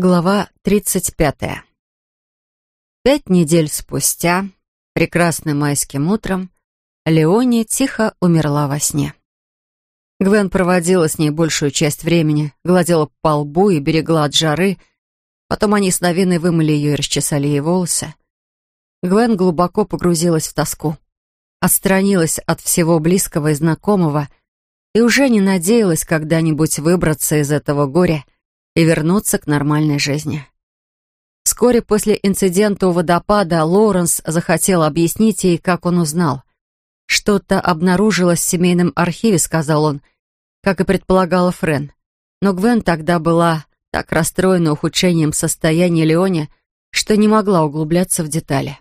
Глава 35. Пять недель спустя, прекрасным майским утром, Леони тихо умерла во сне. Гвен проводила с ней большую часть времени, гладила по лбу и берегла от жары. Потом они с Новиной вымыли ее и расчесали ей волосы. Гвен глубоко погрузилась в тоску, отстранилась от всего близкого и знакомого и уже не надеялась когда-нибудь выбраться из этого горя — и вернуться к нормальной жизни. Вскоре после инцидента у водопада Лоуренс захотел объяснить ей, как он узнал. «Что-то обнаружилось в семейном архиве», — сказал он, как и предполагала Френ. Но Гвен тогда была так расстроена ухудшением состояния Леони, что не могла углубляться в детали.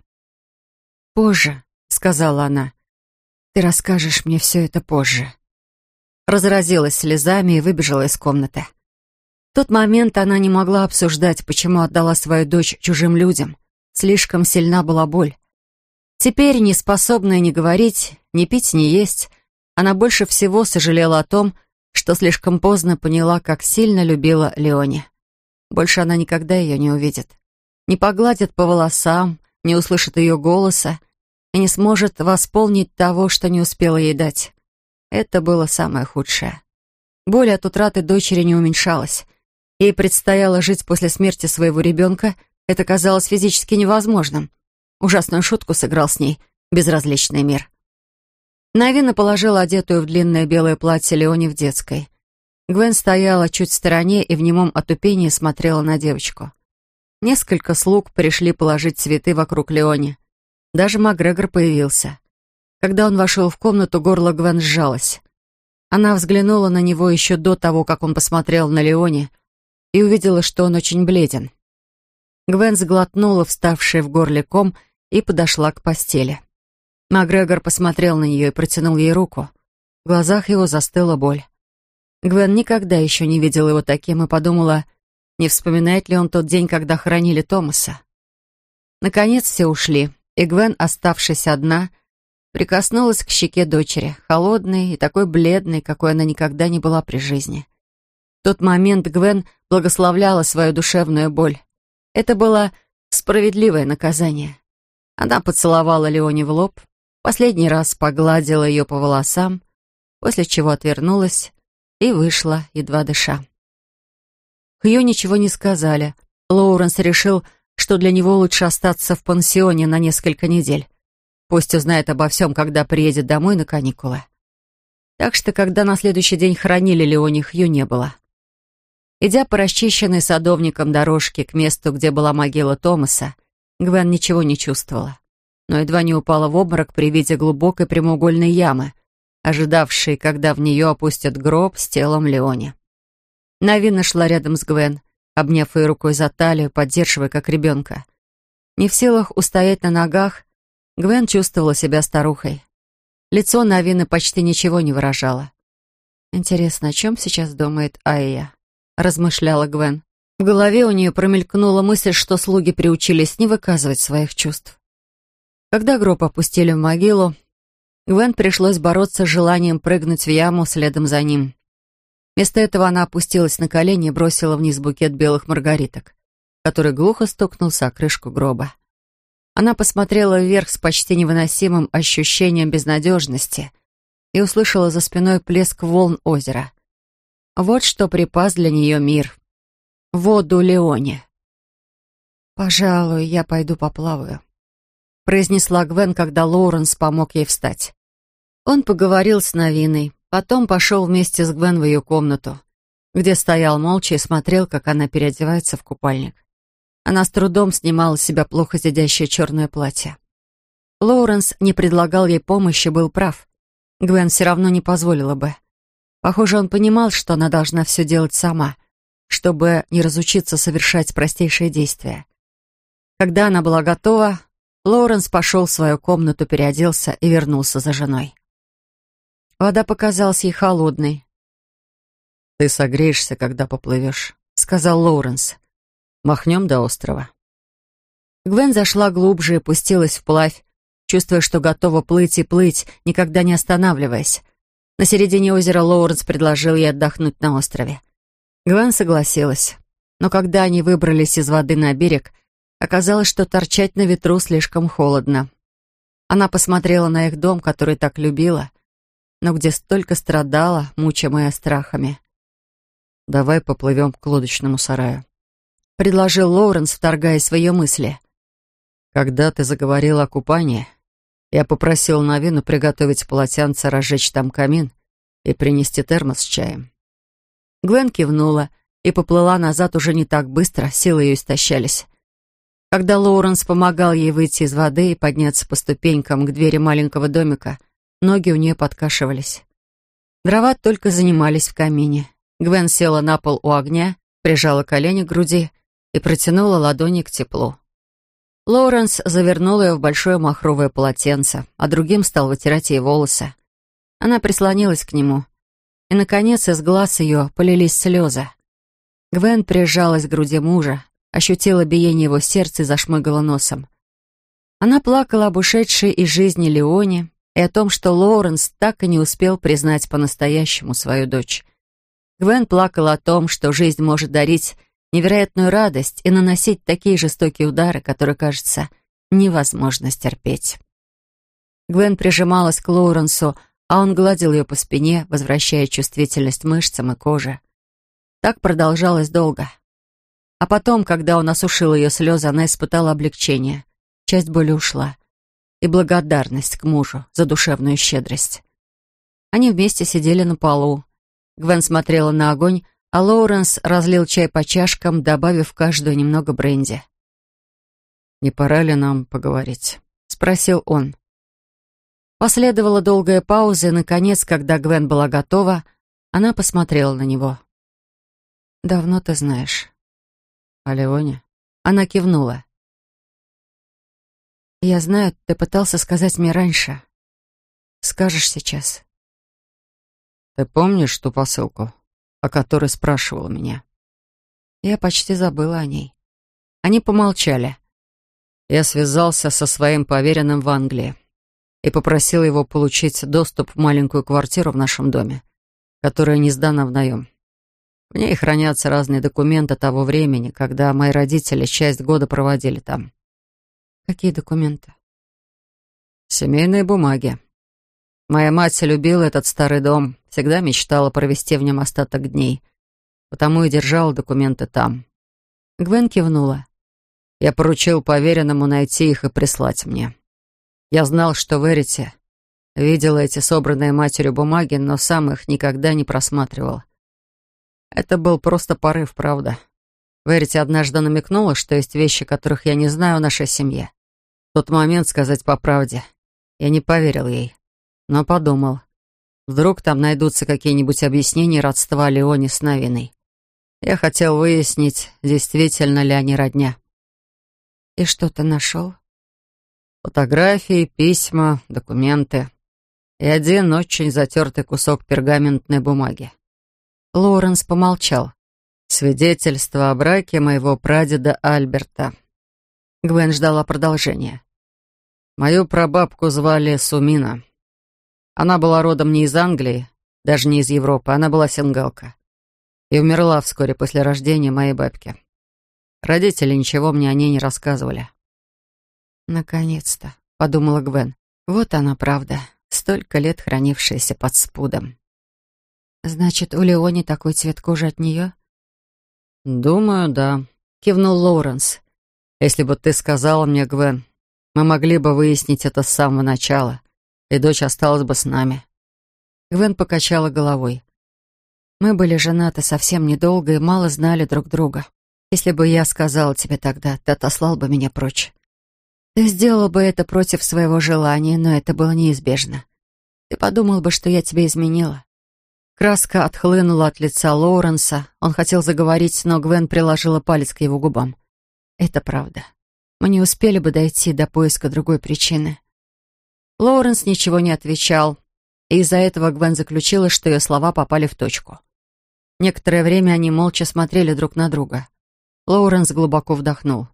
«Позже», — сказала она, — «ты расскажешь мне все это позже». Разразилась слезами и выбежала из комнаты тот момент она не могла обсуждать, почему отдала свою дочь чужим людям. Слишком сильна была боль. Теперь, не способная ни говорить, ни пить, ни есть, она больше всего сожалела о том, что слишком поздно поняла, как сильно любила Леони. Больше она никогда ее не увидит. Не погладит по волосам, не услышит ее голоса и не сможет восполнить того, что не успела ей дать. Это было самое худшее. Боль от утраты дочери не уменьшалась. Ей предстояло жить после смерти своего ребенка. Это казалось физически невозможным. Ужасную шутку сыграл с ней безразличный мир. Навина положила одетую в длинное белое платье Леони в детской. Гвен стояла чуть в стороне и в немом отупении смотрела на девочку. Несколько слуг пришли положить цветы вокруг Леони. Даже Макгрегор появился. Когда он вошел в комнату, горло Гвен сжалось. Она взглянула на него еще до того, как он посмотрел на Леони, и увидела, что он очень бледен. Гвен сглотнула вставший в горле ком и подошла к постели. Макгрегор посмотрел на нее и протянул ей руку. В глазах его застыла боль. Гвен никогда еще не видела его таким и подумала, не вспоминает ли он тот день, когда хоронили Томаса. Наконец все ушли, и Гвен, оставшись одна, прикоснулась к щеке дочери, холодной и такой бледной, какой она никогда не была при жизни тот момент Гвен благословляла свою душевную боль. Это было справедливое наказание. Она поцеловала Леони в лоб, последний раз погладила ее по волосам, после чего отвернулась и вышла, едва дыша. Хью ничего не сказали. Лоуренс решил, что для него лучше остаться в пансионе на несколько недель. Пусть узнает обо всем, когда приедет домой на каникулы. Так что, когда на следующий день хоронили Леони, Хью не было. Идя по расчищенной садовником дорожке к месту, где была могила Томаса, Гвен ничего не чувствовала, но едва не упала в обморок при виде глубокой прямоугольной ямы, ожидавшей, когда в нее опустят гроб с телом Леони. Навина шла рядом с Гвен, обняв ее рукой за талию, поддерживая как ребенка. Не в силах устоять на ногах, Гвен чувствовала себя старухой. Лицо Навины почти ничего не выражало. Интересно, о чем сейчас думает Айя? Размышляла Гвен. В голове у нее промелькнула мысль, что слуги приучились не выказывать своих чувств. Когда гроб опустили в могилу, Гвен пришлось бороться с желанием прыгнуть в яму следом за ним. Вместо этого она опустилась на колени и бросила вниз букет белых маргариток, который глухо стукнулся о крышку гроба. Она посмотрела вверх с почти невыносимым ощущением безнадежности и услышала за спиной плеск волн озера. Вот что припас для нее мир. Воду Леоне. «Пожалуй, я пойду поплаваю», — произнесла Гвен, когда Лоуренс помог ей встать. Он поговорил с Новиной, потом пошел вместе с Гвен в ее комнату, где стоял молча и смотрел, как она переодевается в купальник. Она с трудом снимала с себя плохо сидящее черное платье. Лоуренс не предлагал ей помощи, был прав. Гвен все равно не позволила бы. Похоже, он понимал, что она должна все делать сама, чтобы не разучиться совершать простейшие действия. Когда она была готова, Лоуренс пошел в свою комнату, переоделся и вернулся за женой. Вода показалась ей холодной. «Ты согреешься, когда поплывешь», — сказал Лоуренс. «Махнем до острова». Гвен зашла глубже и пустилась вплавь, чувствуя, что готова плыть и плыть, никогда не останавливаясь. На середине озера Лоуренс предложил ей отдохнуть на острове. Гвен согласилась. Но когда они выбрались из воды на берег, оказалось, что торчать на ветру слишком холодно. Она посмотрела на их дом, который так любила, но где столько страдала, мучимая страхами. «Давай поплывем к лодочному сараю», — предложил Лоуренс, вторгаясь в ее мысли. «Когда ты заговорила о купании, я попросил Новину приготовить полотенце, разжечь там камин и принести термос с чаем». Гвен кивнула и поплыла назад уже не так быстро, силы ее истощались. Когда Лоуренс помогал ей выйти из воды и подняться по ступенькам к двери маленького домика, ноги у нее подкашивались. Дрова только занимались в камине. Гвен села на пол у огня, прижала колени к груди и протянула ладони к теплу. Лоуренс завернул ее в большое махровое полотенце, а другим стал вытирать ей волосы. Она прислонилась к нему, и, наконец, из глаз ее полились слезы. Гвен прижалась к груди мужа, ощутила биение его сердца и зашмыгала носом. Она плакала об ушедшей из жизни Леоне и о том, что Лоуренс так и не успел признать по-настоящему свою дочь. Гвен плакала о том, что жизнь может дарить невероятную радость и наносить такие жестокие удары, которые, кажется, невозможно стерпеть. Гвен прижималась к Лоуренсу, а он гладил ее по спине, возвращая чувствительность мышцам и коже. Так продолжалось долго. А потом, когда он осушил ее слезы, она испытала облегчение. Часть боли ушла. И благодарность к мужу за душевную щедрость. Они вместе сидели на полу. Гвен смотрела на огонь, а Лоуренс разлил чай по чашкам, добавив в каждую немного бренди. «Не пора ли нам поговорить?» — спросил он. Последовала долгая пауза, и, наконец, когда Гвен была готова, она посмотрела на него. «Давно ты знаешь». «О Леоне?» Она кивнула. «Я знаю, ты пытался сказать мне раньше. Скажешь сейчас». «Ты помнишь ту посылку, о которой спрашивала меня?» Я почти забыла о ней. Они помолчали. Я связался со своим поверенным в Англии и попросил его получить доступ в маленькую квартиру в нашем доме, которая не сдана в наем. В ней хранятся разные документы того времени, когда мои родители часть года проводили там. Какие документы? Семейные бумаги. Моя мать любила этот старый дом, всегда мечтала провести в нем остаток дней, потому и держала документы там. Гвен кивнула. Я поручил поверенному найти их и прислать мне. Я знал, что в Эрите видела эти собранные матерью бумаги, но сам их никогда не просматривал. Это был просто порыв, правда. Верите однажды намекнула, что есть вещи, которых я не знаю о нашей семье. В тот момент, сказать по правде, я не поверил ей, но подумал. Вдруг там найдутся какие-нибудь объяснения родства Леони с Новиной. Я хотел выяснить, действительно ли они родня. «И что ты нашел?» Фотографии, письма, документы и один очень затертый кусок пергаментной бумаги. Лоренс помолчал. «Свидетельство о браке моего прадеда Альберта». Гвен ждала продолжения. «Мою прабабку звали Сумина. Она была родом не из Англии, даже не из Европы, она была сингалка. И умерла вскоре после рождения моей бабки. Родители ничего мне о ней не рассказывали». «Наконец-то», — подумала Гвен. «Вот она правда, столько лет хранившаяся под спудом». «Значит, у Леони такой цвет кожи от нее?» «Думаю, да», — кивнул Лоуренс. «Если бы ты сказала мне, Гвен, мы могли бы выяснить это с самого начала, и дочь осталась бы с нами». Гвен покачала головой. «Мы были женаты совсем недолго и мало знали друг друга. Если бы я сказала тебе тогда, ты отослал бы меня прочь. Ты сделал бы это против своего желания, но это было неизбежно. Ты подумал бы, что я тебе изменила. Краска отхлынула от лица Лоуренса. Он хотел заговорить, но Гвен приложила палец к его губам. «Это правда. Мы не успели бы дойти до поиска другой причины». Лоуренс ничего не отвечал, и из-за этого Гвен заключила, что ее слова попали в точку. Некоторое время они молча смотрели друг на друга. Лоуренс глубоко вдохнул.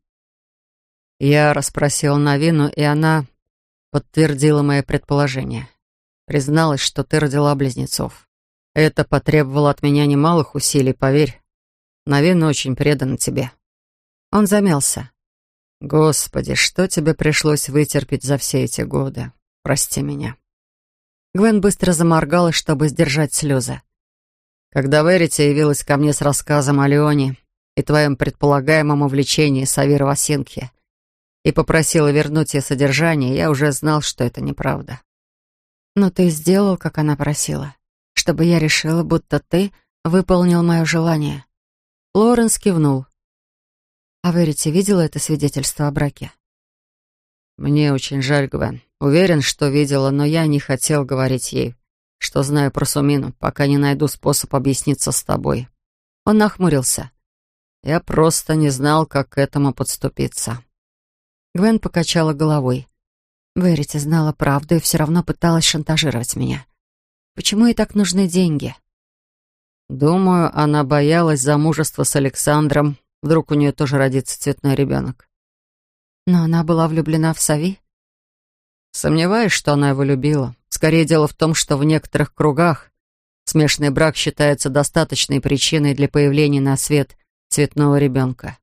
Я расспросил Навину, и она подтвердила мои предположения. Призналась, что ты родила близнецов. Это потребовало от меня немалых усилий, поверь. Навин очень предан тебе». Он замялся. «Господи, что тебе пришлось вытерпеть за все эти годы? Прости меня». Гвен быстро заморгала, чтобы сдержать слезы. Когда Верити явилась ко мне с рассказом о Леоне и твоем предполагаемом увлечении Савира Васинки и попросила вернуть ей содержание, я уже знал, что это неправда. «Но ты сделал, как она просила, чтобы я решила, будто ты выполнил мое желание». Лоренс кивнул. «А Верити видела это свидетельство о браке?» «Мне очень жаль, Гвен. Уверен, что видела, но я не хотел говорить ей, что знаю про Сумину, пока не найду способ объясниться с тобой. Он нахмурился. Я просто не знал, как к этому подступиться. Гвен покачала головой. Верите знала правду и все равно пыталась шантажировать меня. Почему ей так нужны деньги? Думаю, она боялась замужества с Александром. Вдруг у нее тоже родится цветной ребенок. Но она была влюблена в Сави? Сомневаюсь, что она его любила. Скорее дело в том, что в некоторых кругах смешанный брак считается достаточной причиной для появления на свет цветного ребенка.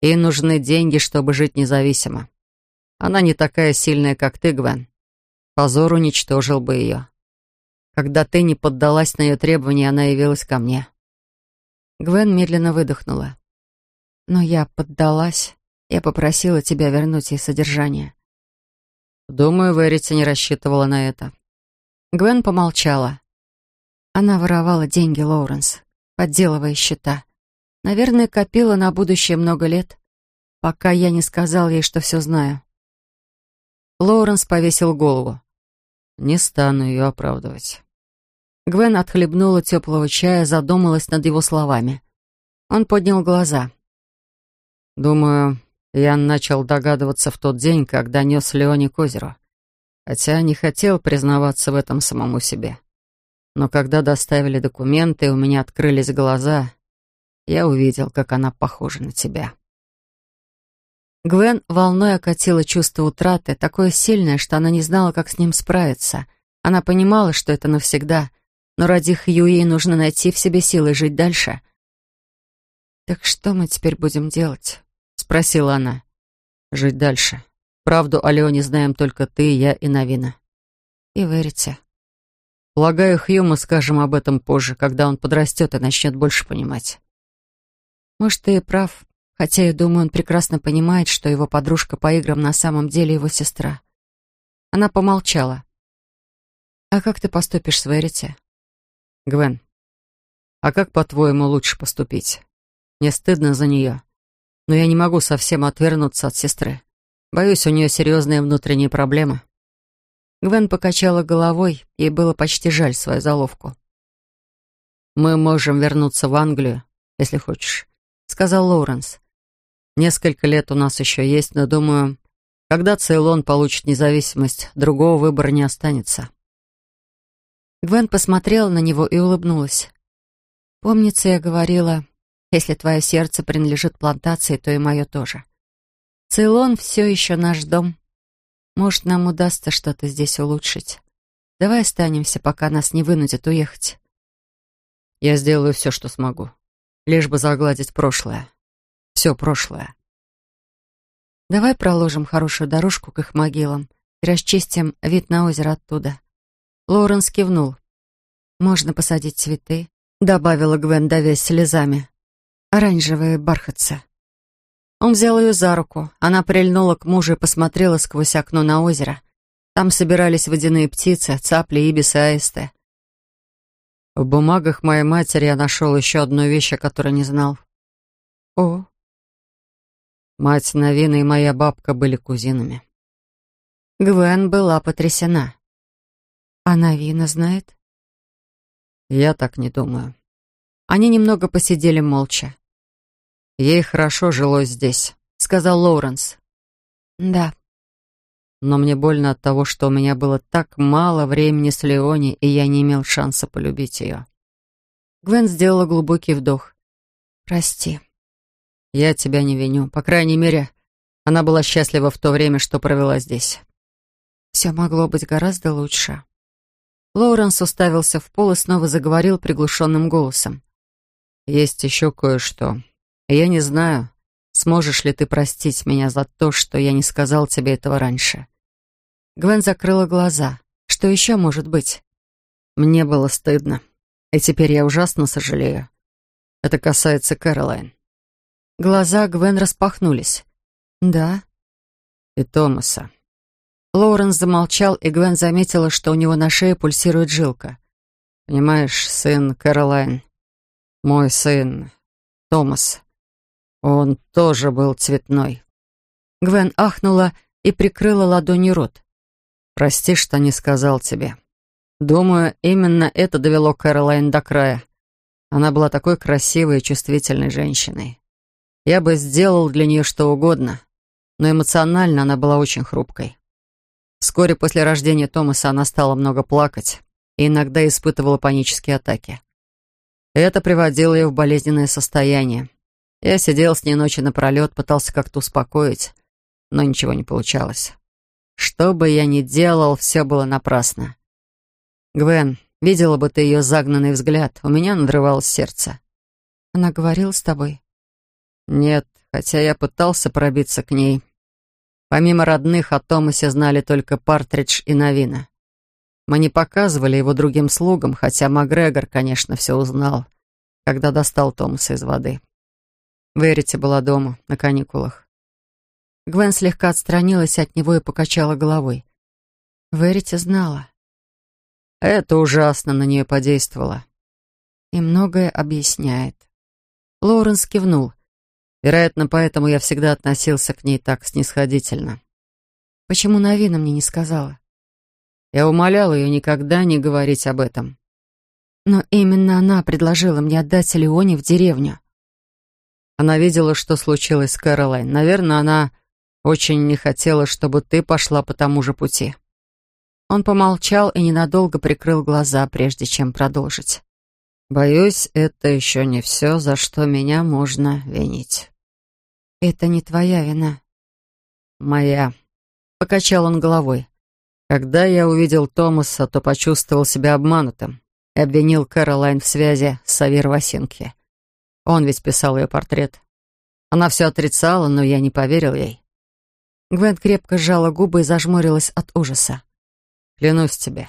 Ей нужны деньги, чтобы жить независимо. Она не такая сильная, как ты, Гвен. Позор уничтожил бы ее. Когда ты не поддалась на ее требования, она явилась ко мне. Гвен медленно выдохнула. Но я поддалась. Я попросила тебя вернуть ей содержание. Думаю, Верити не рассчитывала на это. Гвен помолчала. Она воровала деньги Лоуренс, подделывая счета. Наверное, копила на будущее много лет, пока я не сказал ей, что все знаю. Лоуренс повесил голову. Не стану ее оправдывать. Гвен отхлебнула теплого чая, задумалась над его словами. Он поднял глаза. «Думаю, я начал догадываться в тот день, когда нес Леони к озеру. Хотя не хотел признаваться в этом самому себе. Но когда доставили документы, у меня открылись глаза, я увидел, как она похожа на тебя. Гвен волной окатила чувство утраты, такое сильное, что она не знала, как с ним справиться. Она понимала, что это навсегда, но ради Хью ей нужно найти в себе силы жить дальше. «Так что мы теперь будем делать?» Спросила она. «Жить дальше. Правду о Леоне знаем только ты, я и Новина». «И верите?» «Полагаю, Хью мы скажем об этом позже, когда он подрастет и начнет больше понимать». «Может, ты и прав, хотя я думаю, он прекрасно понимает, что его подружка по играм на самом деле его сестра». Она помолчала. «А как ты поступишь с Верите?» «Гвен, а как, по-твоему, лучше поступить? Мне стыдно за нее но я не могу совсем отвернуться от сестры. Боюсь, у нее серьезные внутренние проблемы». Гвен покачала головой, ей было почти жаль свою заловку. «Мы можем вернуться в Англию, если хочешь», — сказал Лоуренс. «Несколько лет у нас еще есть, но, думаю, когда Цейлон получит независимость, другого выбора не останется». Гвен посмотрела на него и улыбнулась. «Помнится, я говорила, если твое сердце принадлежит плантации, то и мое тоже. Цейлон все еще наш дом. Может, нам удастся что-то здесь улучшить. Давай останемся, пока нас не вынудят уехать. Я сделаю все, что смогу. Лишь бы загладить прошлое. Все прошлое. Давай проложим хорошую дорожку к их могилам и расчистим вид на озеро оттуда. Лоуренс кивнул. «Можно посадить цветы», — добавила Гвен, давясь слезами оранжевые бархатцы. Он взял ее за руку. Она прильнула к мужу и посмотрела сквозь окно на озеро. Там собирались водяные птицы, цапли, ибисы, аисты. В бумагах моей матери я нашел еще одну вещь, о которой не знал. О. Мать Новина и моя бабка были кузинами. Гвен была потрясена. А Новина знает? Я так не думаю. Они немного посидели молча. «Ей хорошо жилось здесь», — сказал Лоуренс. «Да». «Но мне больно от того, что у меня было так мало времени с Леони, и я не имел шанса полюбить ее». Гвен сделала глубокий вдох. «Прости». «Я тебя не виню. По крайней мере, она была счастлива в то время, что провела здесь». «Все могло быть гораздо лучше». Лоуренс уставился в пол и снова заговорил приглушенным голосом. есть еще кое-что. Я не знаю, сможешь ли ты простить меня за то, что я не сказал тебе этого раньше». Гвен закрыла глаза. «Что еще может быть?» «Мне было стыдно, и теперь я ужасно сожалею. Это касается Кэролайн». Глаза Гвен распахнулись. «Да?» «И Томаса». Лоуренс замолчал, и Гвен заметила, что у него на шее пульсирует жилка. «Понимаешь, сын Кэролайн, мой сын Томас, он тоже был цветной». Гвен ахнула и прикрыла ладонью рот. «Прости, что не сказал тебе. Думаю, именно это довело Кэролайн до края. Она была такой красивой и чувствительной женщиной. Я бы сделал для нее что угодно, но эмоционально она была очень хрупкой. Вскоре после рождения Томаса она стала много плакать и иногда испытывала панические атаки. Это приводило ее в болезненное состояние. Я сидел с ней ночи напролет, пытался как-то успокоить, но ничего не получалось. Что бы я ни делал, все было напрасно. Гвен, видела бы ты ее загнанный взгляд, у меня надрывалось сердце. Она говорила с тобой? Нет, хотя я пытался пробиться к ней. Помимо родных, о Томасе знали только Партридж и Новина. Мы не показывали его другим слугам, хотя Макгрегор, конечно, все узнал, когда достал Томаса из воды. Верите была дома, на каникулах. Гвен слегка отстранилась от него и покачала головой. Верите знала. Это ужасно на нее подействовало. И многое объясняет. Лоуренс кивнул. Вероятно, поэтому я всегда относился к ней так снисходительно. Почему Навина мне не сказала? Я умолял ее никогда не говорить об этом. Но именно она предложила мне отдать Леоне в деревню. Она видела, что случилось с Кэролайн. Наверное, она очень не хотела, чтобы ты пошла по тому же пути. Он помолчал и ненадолго прикрыл глаза, прежде чем продолжить. «Боюсь, это еще не все, за что меня можно винить». «Это не твоя вина». «Моя», — покачал он головой. «Когда я увидел Томаса, то почувствовал себя обманутым и обвинил Кэролайн в связи с Савир Васинки. Он ведь писал ее портрет. Она все отрицала, но я не поверил ей». Гвен крепко сжала губы и зажмурилась от ужаса. «Клянусь тебе,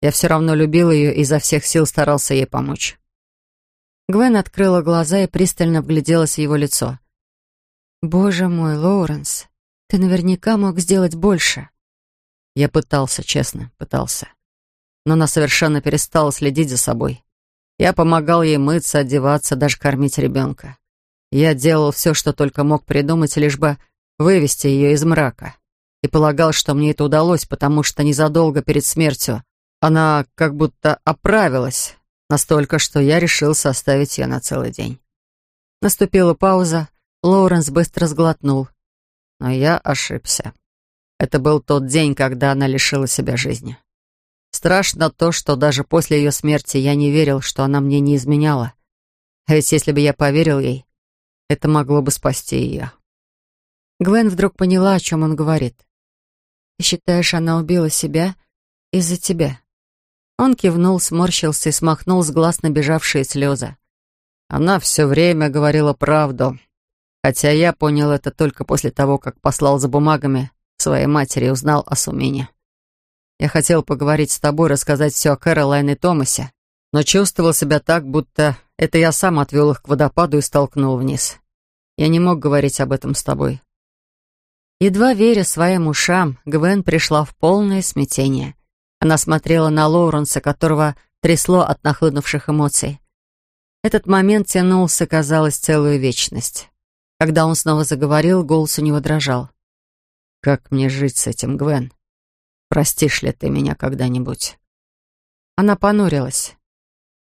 я все равно любил ее и изо всех сил старался ей помочь». Гвен открыла глаза и пристально вгляделась в его лицо. «Боже мой, Лоуренс, ты наверняка мог сделать больше». Я пытался, честно, пытался. Но она совершенно перестала следить за собой. Я помогал ей мыться, одеваться, даже кормить ребенка. Я делал все, что только мог придумать, лишь бы вывести ее из мрака. И полагал, что мне это удалось, потому что незадолго перед смертью она как будто оправилась, настолько, что я решил составить ее на целый день. Наступила пауза, Лоуренс быстро сглотнул. Но я ошибся. Это был тот день, когда она лишила себя жизни. Страшно то, что даже после ее смерти я не верил, что она мне не изменяла. А ведь если бы я поверил ей, это могло бы спасти ее. Гвен вдруг поняла, о чем он говорит. «Ты считаешь, она убила себя из-за тебя?» Он кивнул, сморщился и смахнул с глаз набежавшие слезы. Она все время говорила правду, Хотя я понял это только после того, как послал за бумагами своей матери и узнал о Сумине. Я хотел поговорить с тобой, рассказать все о Кэролайн и Томасе, но чувствовал себя так, будто это я сам отвел их к водопаду и столкнул вниз. Я не мог говорить об этом с тобой. Едва веря своим ушам, Гвен пришла в полное смятение. Она смотрела на Лоуренса, которого трясло от нахлынувших эмоций. Этот момент тянулся, казалось, целую вечность. Когда он снова заговорил, голос у него дрожал. «Как мне жить с этим, Гвен? Простишь ли ты меня когда-нибудь?» Она понурилась.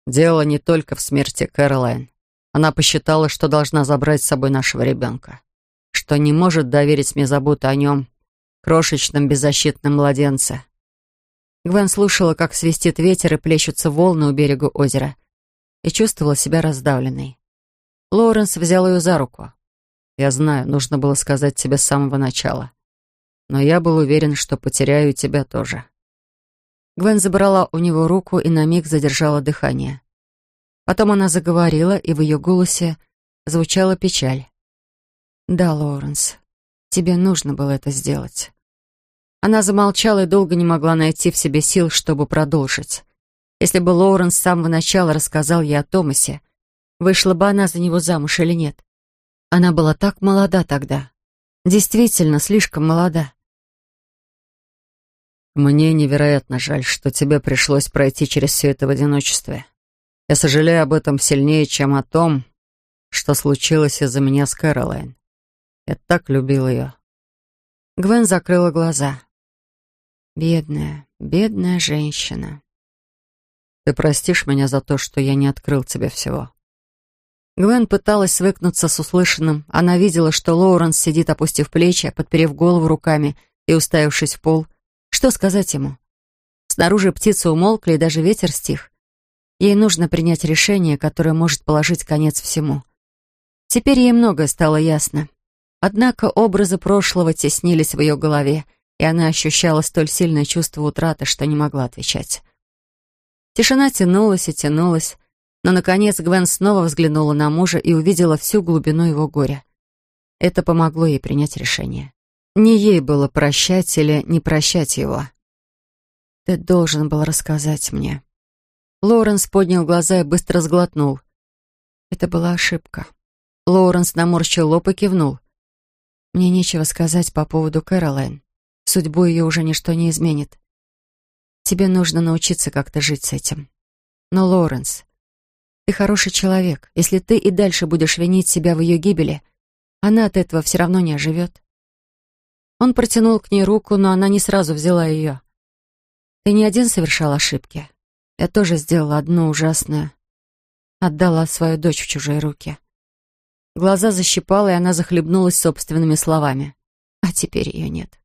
«Дело не только в смерти Кэролайн. Она посчитала, что должна забрать с собой нашего ребенка, что не может доверить мне заботу о нем, крошечном беззащитном младенце». Гвен слушала, как свистит ветер и плещутся волны у берега озера, и чувствовала себя раздавленной. Лоуренс взял ее за руку. Я знаю, нужно было сказать тебе с самого начала. Но я был уверен, что потеряю тебя тоже. Гвен забрала у него руку и на миг задержала дыхание. Потом она заговорила, и в ее голосе звучала печаль. «Да, Лоуренс, тебе нужно было это сделать». Она замолчала и долго не могла найти в себе сил, чтобы продолжить. Если бы Лоуренс с самого начала рассказал ей о Томасе, вышла бы она за него замуж или нет. Она была так молода тогда. Действительно, слишком молода. «Мне невероятно жаль, что тебе пришлось пройти через все это в одиночестве. Я сожалею об этом сильнее, чем о том, что случилось из-за меня с Кэролайн. Я так любил ее». Гвен закрыла глаза. «Бедная, бедная женщина». «Ты простишь меня за то, что я не открыл тебе всего?» Гвен пыталась свыкнуться с услышанным. Она видела, что Лоуренс сидит, опустив плечи, подперев голову руками и уставившись в пол. Что сказать ему? Снаружи птицы умолкли, и даже ветер стих. Ей нужно принять решение, которое может положить конец всему. Теперь ей многое стало ясно. Однако образы прошлого теснились в ее голове, и она ощущала столь сильное чувство утраты, что не могла отвечать. Тишина тянулась и тянулась, но, наконец, Гвен снова взглянула на мужа и увидела всю глубину его горя. Это помогло ей принять решение. Не ей было прощать или не прощать его. «Ты должен был рассказать мне». Лоуренс поднял глаза и быстро сглотнул. Это была ошибка. Лоуренс наморщил лоб и кивнул. «Мне нечего сказать по поводу Кэролайн. Судьбу ее уже ничто не изменит. Тебе нужно научиться как-то жить с этим. Но, Лоуренс, ты хороший человек. Если ты и дальше будешь винить себя в ее гибели, она от этого все равно не оживет. Он протянул к ней руку, но она не сразу взяла ее. Ты не один совершал ошибки. Я тоже сделала одну ужасную. Отдала свою дочь в чужие руки. Глаза защипала, и она захлебнулась собственными словами. А теперь ее нет.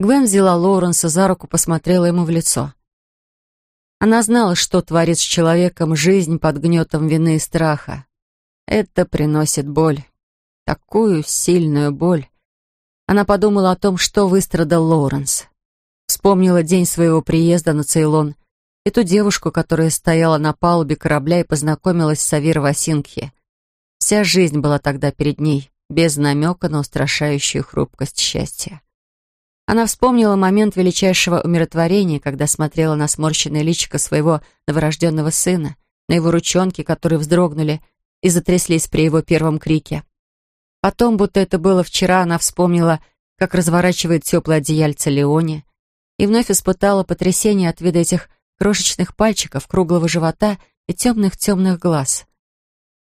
Гвен взяла Лоуренса за руку, посмотрела ему в лицо. Она знала, что творит с человеком жизнь под гнетом вины и страха. Это приносит боль. Такую сильную боль. Она подумала о том, что выстрадал Лоуренс. Вспомнила день своего приезда на Цейлон и ту девушку, которая стояла на палубе корабля и познакомилась с Савир Васингхи. Вся жизнь была тогда перед ней, без намека на устрашающую хрупкость счастья. Она вспомнила момент величайшего умиротворения, когда смотрела на сморщенное личико своего новорожденного сына, на его ручонки, которые вздрогнули и затряслись при его первом крике. Потом, будто это было вчера, она вспомнила, как разворачивает теплое одеяльце Леони, и вновь испытала потрясение от вида этих крошечных пальчиков, круглого живота и темных-темных глаз.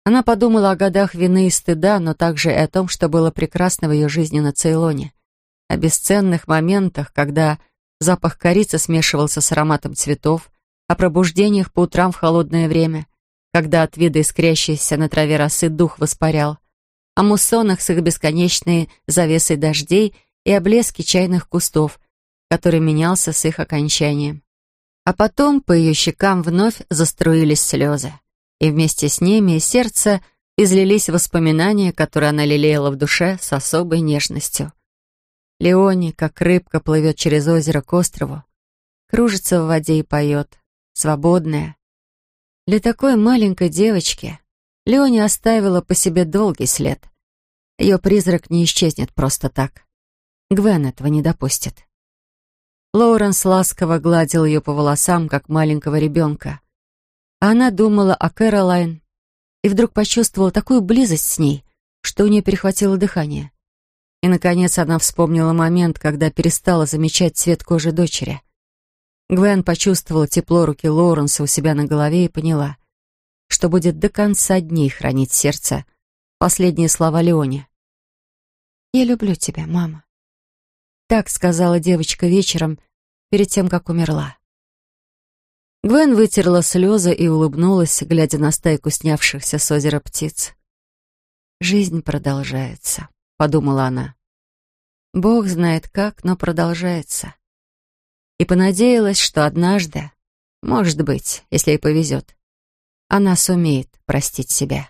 Она подумала о годах вины и стыда, но также и о том, что было прекрасно в ее жизни на Цейлоне — о бесценных моментах, когда запах корицы смешивался с ароматом цветов, о пробуждениях по утрам в холодное время, когда от вида искрящейся на траве росы дух воспарял, о муссонах с их бесконечной завесой дождей и о блеске чайных кустов, который менялся с их окончанием. А потом по ее щекам вновь заструились слезы, и вместе с ними из сердца излились воспоминания, которые она лелеяла в душе с особой нежностью. Леони, как рыбка, плывет через озеро к острову, кружится в воде и поет, свободная. Для такой маленькой девочки Леони оставила по себе долгий след. Ее призрак не исчезнет просто так. Гвен этого не допустит. Лоуренс ласково гладил ее по волосам, как маленького ребенка. Она думала о Кэролайн и вдруг почувствовала такую близость с ней, что у нее перехватило дыхание. И, наконец, она вспомнила момент, когда перестала замечать цвет кожи дочери. Гвен почувствовала тепло руки Лоуренса у себя на голове и поняла, что будет до конца дней хранить сердце последние слова Леоне. «Я люблю тебя, мама», — так сказала девочка вечером перед тем, как умерла. Гвен вытерла слезы и улыбнулась, глядя на стайку снявшихся с озера птиц. «Жизнь продолжается», — подумала она. Бог знает как, но продолжается. И понадеялась, что однажды, может быть, если ей повезет, она сумеет простить себя.